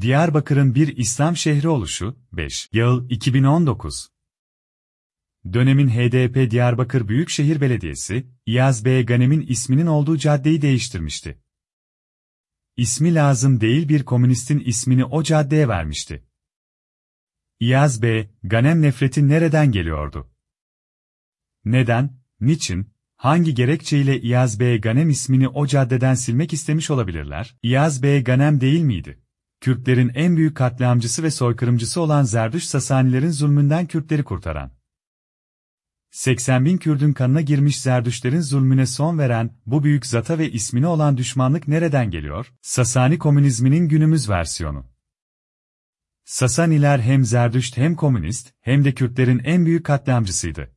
Diyarbakır'ın bir İslam şehri oluşu, 5. Yıl 2019. Dönemin HDP Diyarbakır Büyükşehir Belediyesi, İyaz Bey Ganem'in isminin olduğu caddeyi değiştirmişti. İsmi lazım değil bir komünistin ismini o caddeye vermişti. İyaz Bey, Ganem nefreti nereden geliyordu? Neden, niçin, hangi gerekçeyle İyaz Bey Ganem ismini o caddeden silmek istemiş olabilirler? İyaz Bey Ganem değil miydi? Kürtlerin en büyük katliamcısı ve soykırımcısı olan Zerdüş Sasanilerin zulmünden Kürtleri kurtaran. 80 bin Kürdün kanına girmiş Zerdüşlerin zulmüne son veren, bu büyük zata ve ismine olan düşmanlık nereden geliyor? Sasani komünizminin günümüz versiyonu. Sasaniler hem Zerdüşt hem komünist, hem de Kürtlerin en büyük katliamcısıydı.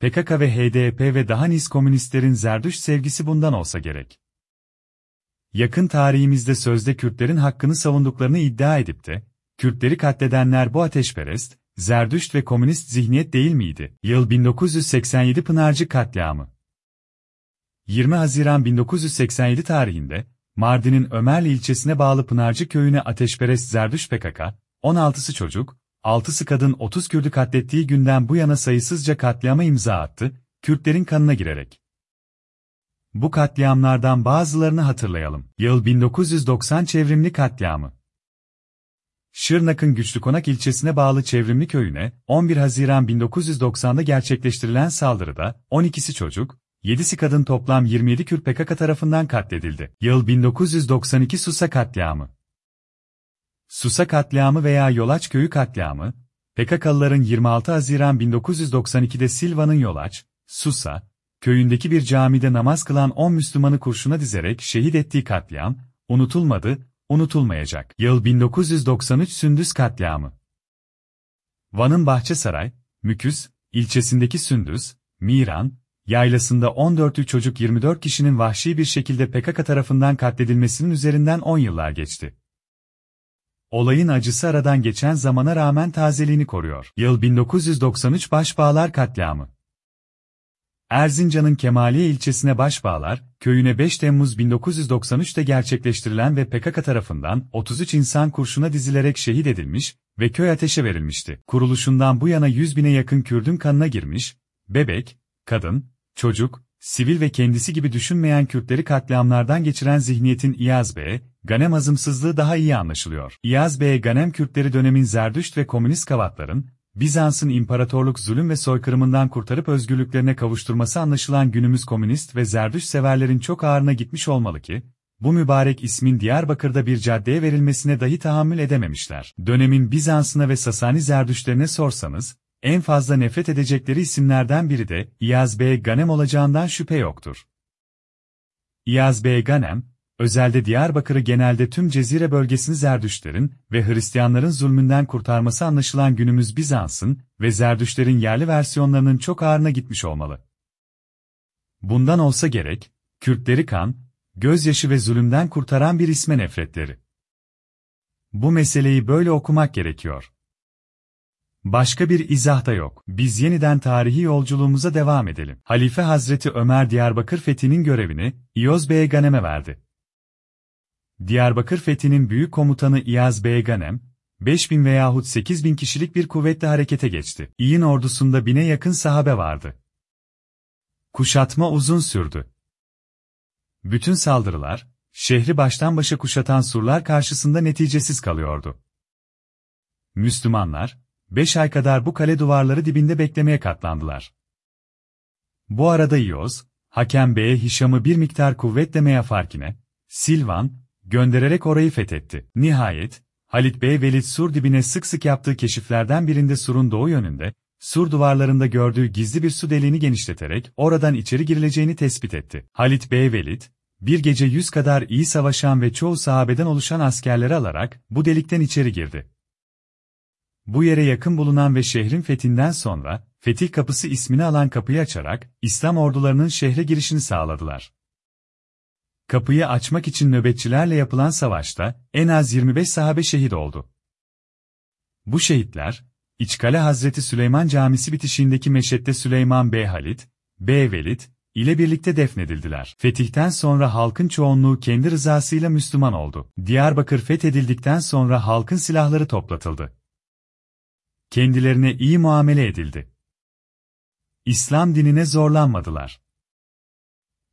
PKK ve HDP ve daha nice komünistlerin Zerdüşt sevgisi bundan olsa gerek. Yakın tarihimizde sözde Kürtlerin hakkını savunduklarını iddia edip de, Kürtleri katledenler bu ateşperest, Zerdüşt ve komünist zihniyet değil miydi? Yıl 1987 Pınarcı katliamı. 20 Haziran 1987 tarihinde, Mardin'in Ömerli ilçesine bağlı Pınarcı köyüne ateşperest Zerdüşt PKK, 16'sı çocuk, 6'sı kadın 30 Kürdü katlettiği günden bu yana sayısızca katliama imza attı, Kürtlerin kanına girerek. Bu katliamlardan bazılarını hatırlayalım. Yıl 1990 çevrimli katliamı. Şırnak'ın Güçlükonak ilçesine bağlı Çevrimli köyüne, 11 Haziran 1990'da gerçekleştirilen saldırıda, 12'si çocuk, 7'si kadın toplam 27 Kürt PKK tarafından katledildi. Yıl 1992 Susa katliamı. Susa katliamı veya Yolaç köyü katliamı, PKK'lıların 26 Haziran 1992'de Silva'nın Yolaç, Susa, köyündeki bir camide namaz kılan 10 Müslümanı kurşuna dizerek şehit ettiği katliam, unutulmadı, unutulmayacak. Yıl 1993 Sündüz katliamı. Van'ın Bahçesaray, Müküz, ilçesindeki Sündüz, Miran, yaylasında 14 çocuk 24 kişinin vahşi bir şekilde PKK tarafından katledilmesinin üzerinden 10 yıllar geçti. Olayın acısı aradan geçen zamana rağmen tazeliğini koruyor. Yıl 1993 Başbağlar katliamı. Erzincan'ın Kemaliye ilçesine Başbağlar, köyüne 5 Temmuz 1993'te gerçekleştirilen ve PKK tarafından 33 insan kurşuna dizilerek şehit edilmiş ve köy ateşe verilmişti. Kuruluşundan bu yana 100 bine yakın Kürdün kanına girmiş, bebek, kadın, çocuk, sivil ve kendisi gibi düşünmeyen Kürtleri katliamlardan geçiren zihniyetin İyaz Bey'e, Ganem azımsızlığı daha iyi anlaşılıyor. İyaz Bey'e Ganem Kürtleri dönemin Zerdüşt ve komünist kavatların, Bizans'ın imparatorluk zulüm ve soykırımından kurtarıp özgürlüklerine kavuşturması anlaşılan günümüz komünist ve Zerdüşt severlerin çok ağırına gitmiş olmalı ki, bu mübarek ismin Diyarbakır'da bir caddeye verilmesine dahi tahammül edememişler. Dönemin Bizans'ına ve Sasani Zerdüştlerine sorsanız, en fazla nefret edecekleri isimlerden biri de İyaz Bey Ganem olacağından şüphe yoktur. İyaz Bey Ganem, özelde Diyarbakır'ı genelde tüm Cezire bölgesini Zerdüştlerin ve Hristiyanların zulmünden kurtarması anlaşılan günümüz Bizans'ın ve Zerdüştlerin yerli versiyonlarının çok ağırına gitmiş olmalı. Bundan olsa gerek, Kürtleri kan, gözyaşı ve zulümden kurtaran bir isme nefretleri. Bu meseleyi böyle okumak gerekiyor. Başka bir izah da yok. Biz yeniden tarihi yolculuğumuza devam edelim. Halife Hazreti Ömer Diyarbakır fethinin görevini İyoz Bey Ganem'e verdi. Diyarbakır fethinin büyük komutanı İyaz Bey Ganem, 5000 veyahut 8000 kişilik bir kuvvetle harekete geçti. İyin ordusunda bine yakın sahabe vardı. Kuşatma uzun sürdü. Bütün saldırılar, şehri baştan başa kuşatan surlar karşısında neticesiz kalıyordu. Müslümanlar, beş ay kadar bu kale duvarları dibinde beklemeye katlandılar. Bu arada İyoz, Hakem Bey'e Hişam'ı bir miktar kuvvetle Meyafarkine, Silvan, göndererek orayı fethetti. Nihayet, Halit Bey Velid Sur dibine sık sık yaptığı keşiflerden birinde Sur'un doğu yönünde, Sur duvarlarında gördüğü gizli bir su deliğini genişleterek oradan içeri girileceğini tespit etti. Halit Bey Velid, bir gece yüz kadar iyi savaşan ve çoğu sahabeden oluşan askerleri alarak bu delikten içeri girdi. Bu yere yakın bulunan ve şehrin fethinden sonra, Fetih Kapısı ismini alan kapıyı açarak, İslam ordularının şehre girişini sağladılar. Kapıyı açmak için nöbetçilerle yapılan savaşta, en az 25 sahabe şehit oldu. Bu şehitler, İçkale Hazreti Süleyman Camisi bitişiğindeki meşette Süleyman Bey Halit, Bey Velid, ile birlikte defnedildiler. Fetihten sonra halkın çoğunluğu kendi rızasıyla Müslüman oldu. Diyarbakır fethedildikten sonra halkın silahları toplatıldı. Kendilerine iyi muamele edildi. İslam dinine zorlanmadılar.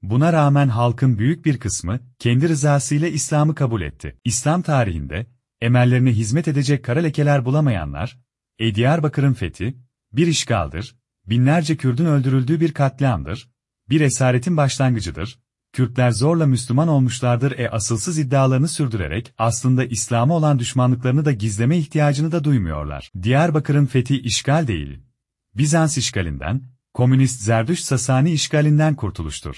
Buna rağmen halkın büyük bir kısmı, kendi rızasıyla İslam'ı kabul etti. İslam tarihinde, emellerine hizmet edecek kara lekeler bulamayanlar, e Diyarbakır'ın fethi, bir işgaldir, binlerce Kürdün öldürüldüğü bir katliamdır, bir esaretin başlangıcıdır, Kürtler zorla Müslüman olmuşlardır e asılsız iddialarını sürdürerek aslında İslam'a olan düşmanlıklarını da gizleme ihtiyacını da duymuyorlar. Diyarbakır'ın fethi işgal değil, Bizans işgalinden, komünist Zerdüşt Sasani işgalinden kurtuluştur.